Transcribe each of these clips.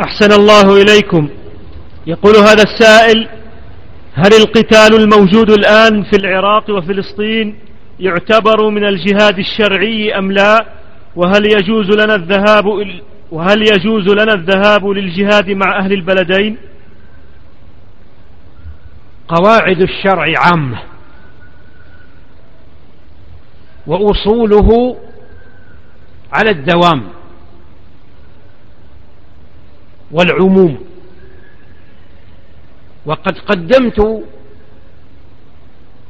أحسن الله إليكم. يقول هذا السائل هل القتال الموجود الآن في العراق وفلسطين يعتبر من الجهاد الشرعي أم لا؟ وهل يجوز لنا الذهاب وهل يجوز لنا الذهاب للجهاد مع أهل البلدين؟ قواعد الشرع عامة. وأصوله على الدوام. والعموم. وقد قدمت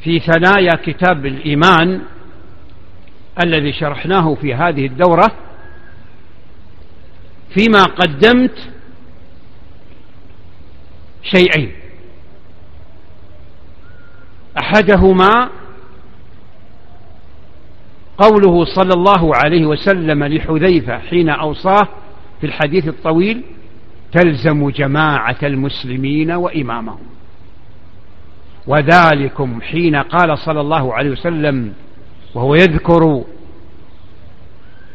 في ثنايا كتاب الإيمان الذي شرحناه في هذه الدورة فيما قدمت شيئين. أحدهما قوله صلى الله عليه وسلم لحذيفة حين أوصاه في الحديث الطويل تلزم جماعة المسلمين وإمامهم. وذلكم حين قال صلى الله عليه وسلم وهو يذكر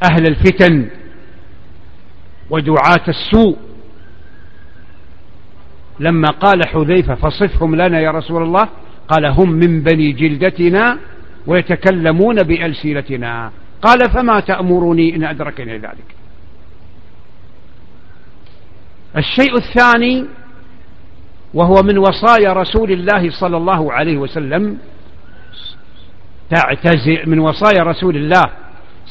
أهل الفتن ودعاة السوء لما قال حذيفة فصفهم لنا يا رسول الله قال هم من بني جلدتنا ويتكلمون بألسنتنا. قال فما تأمرني إن أدركني ذلك؟ الشيء الثاني وهو من وصايا رسول الله صلى الله عليه وسلم تعتزل من وصايا رسول الله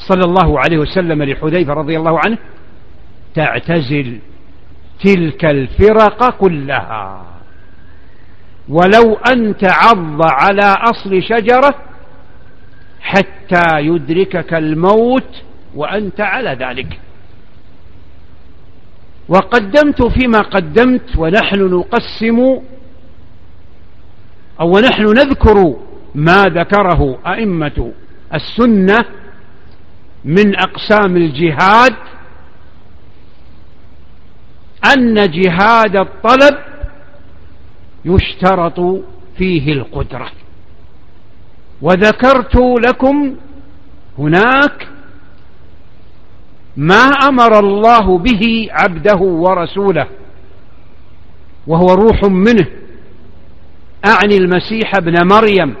صلى الله عليه وسلم لحذيفة رضي الله عنه تعتزل تلك الفرق كلها. ولو أن تعض على أصل شجرة حتى يدركك الموت وأنت على ذلك. وقدمت فيما قدمت ونحن نقسم أو ونحن نذكر ما ذكره أئمة السنة من أقسام الجهاد أن جهاد الطلب يشترط فيه القدرة. وذكرت لكم هناك ما أمر الله به عبده ورسوله وهو روح منه أعني المسيح ابن مريم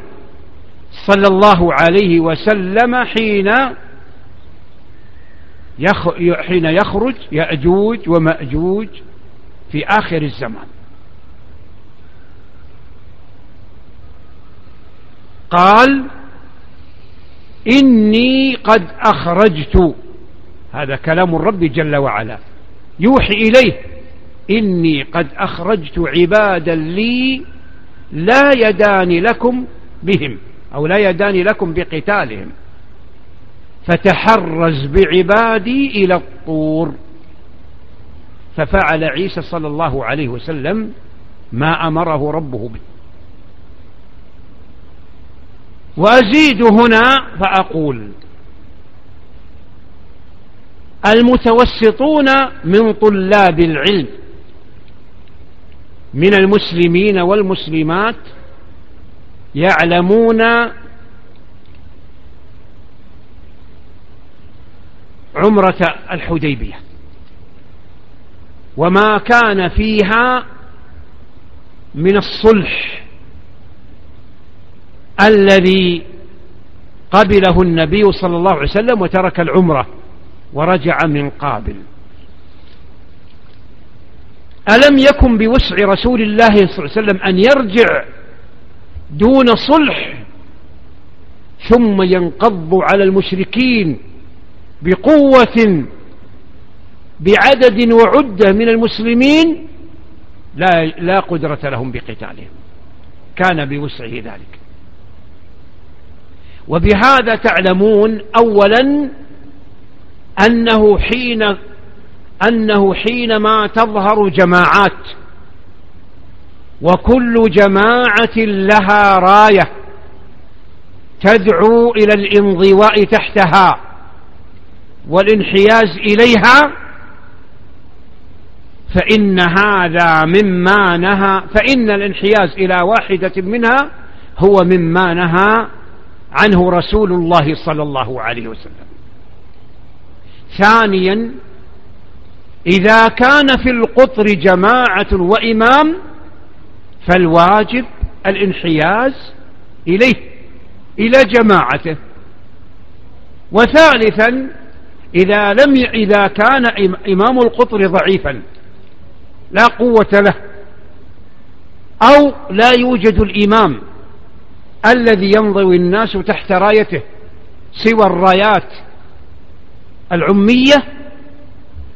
صلى الله عليه وسلم حين حين يخرج يأجوج ومأجوج في آخر الزمان. قال إني قد أخرجت هذا كلام الرب جل وعلا. يوحي إليه إني قد أخرجت عبادا لي لا يدان لكم بهم أو لا يدان لكم بقتالهم. فتحرز بعبادي إلى الطور. ففعل عيسى صلى الله عليه وسلم ما أمره ربه به. وأزيد هنا فأقول المتوسطون من طلاب العلم من المسلمين والمسلمات يعلمون عمرة الحديبية وما كان فيها من الصلح الذي قبله النبي صلى الله عليه وسلم وترك العمرة ورجع من قابل. ألم يكن بوسع رسول الله صلى الله عليه وسلم أن يرجع دون صلح ثم ينقض على المشركين بقوة بعدد وعدة من المسلمين لا, لا قدرة لهم بقتالهم. كان بوسعه ذلك. وبهذا تعلمون أولا أنه حين أنه حينما تظهر جماعات وكل جماعة لها راية تدعو إلى الانضواء تحتها والانحياز إليها فإن هذا مما نهى فإن الانحياز إلى واحدة منها هو مما نهى عنه رسول الله صلى الله عليه وسلم. ثانيا إذا كان في القطر جماعة وإمام فالواجب الانحياز إليه إلى جماعته. وثالثا إذا لم إذا كان إمام القطر ضعيفا لا قوة له أو لا يوجد الإمام الذي ينضوي الناس تحت رايته سوى الرايات العمية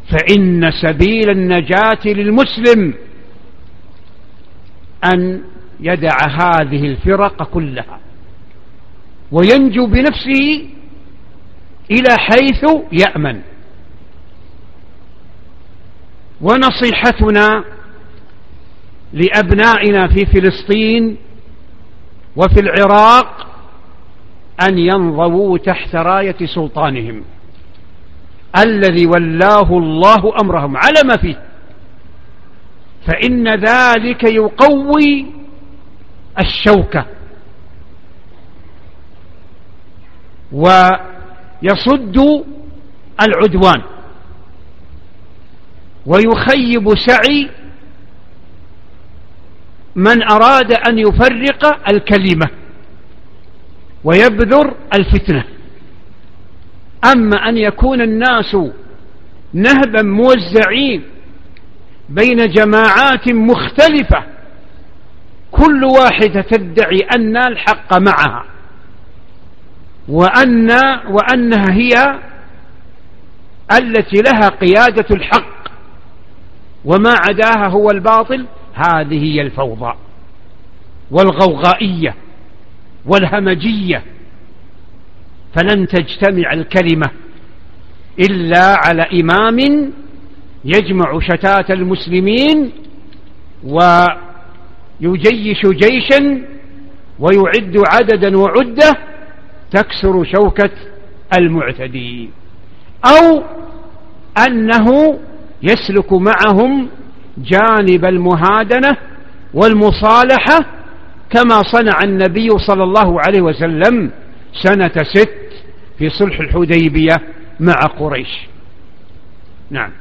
فإن سبيل النجاة للمسلم أن يدع هذه الفرق كلها وينجو بنفسه إلى حيث يأمن. ونصيحتنا لأبنائنا في فلسطين وفي العراق أن ينضووا تحت راية سلطانهم. الذي ولاه الله أمرهم. على ما فيه. فإن ذلك يقوي الشوكة. ويصد العدوان. ويخيب سعي من أراد أن يفرق الكلمة. ويبذر الفتنة. أما أن يكون الناس نهبا موزعين بين جماعات مختلفة كل واحدة تدعي أن الحق معها وأن وأنها هي التي لها قيادة الحق وما عداها هو الباطل هذه هي الفوضى والغوغائية والهمجية فلن تجتمع الكلمة إلا على إمام يجمع شتات المسلمين ويجيش جيشا ويعد عددا وعدة تكسر شوكة المعتدين. أو أنه يسلك معهم جانب المهادنة والمصالحة كما صنع النبي صلى الله عليه وسلم سنة ست في صلح الحديبية مع قريش. نعم.